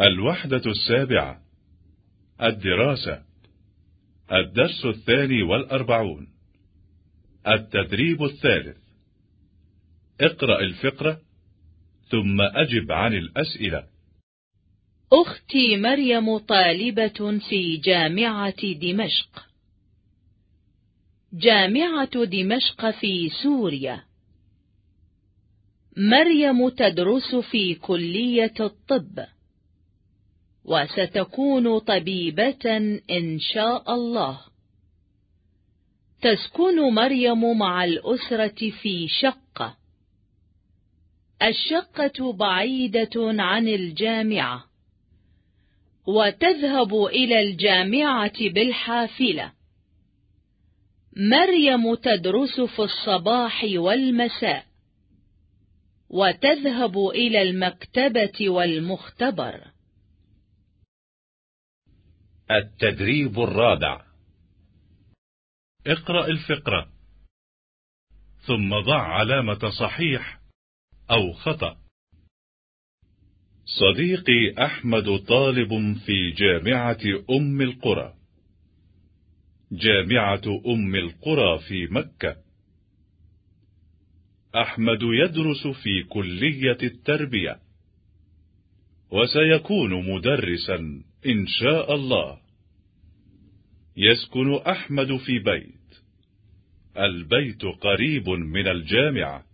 الوحدة السابعة. الدراسة. الدرس الثاني والأربعون. التدريب الثالث. اقرأ الفقرة ثم أجب عن الأسئلة. أختي مريم طالبة في جامعة دمشق. جامعة دمشق في سوريا. مريم تدرس في كلية الطب. وستكون طبيبة إن شاء الله. تسكن مريم مع الأسرة في شقة. الشقة بعيدة عن الجامعة. وتذهب إلى الجامعة بالحافلة. مريم تدرس في الصباح والمساء. وتذهب إلى المكتبة والمختبر. التدريب الرابع. اقرأ الفقرة. ثم ضع علامة صحيح أو خطأ. صديقي أحمد طالب في جامعة أم القرى. جامعة أم القرى في مكة. أحمد يدرس في كلية التربية. وسيكون مدرسا. إن شاء الله. يسكن أحمد في بيت. البيت قريب من الجامعة.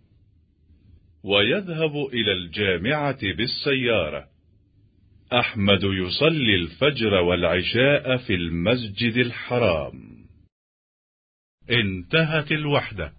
ويذهب إلى الجامعة بالسيارة. أحمد يصلي الفجر والعشاء في المسجد الحرام. انتهت الوحدة.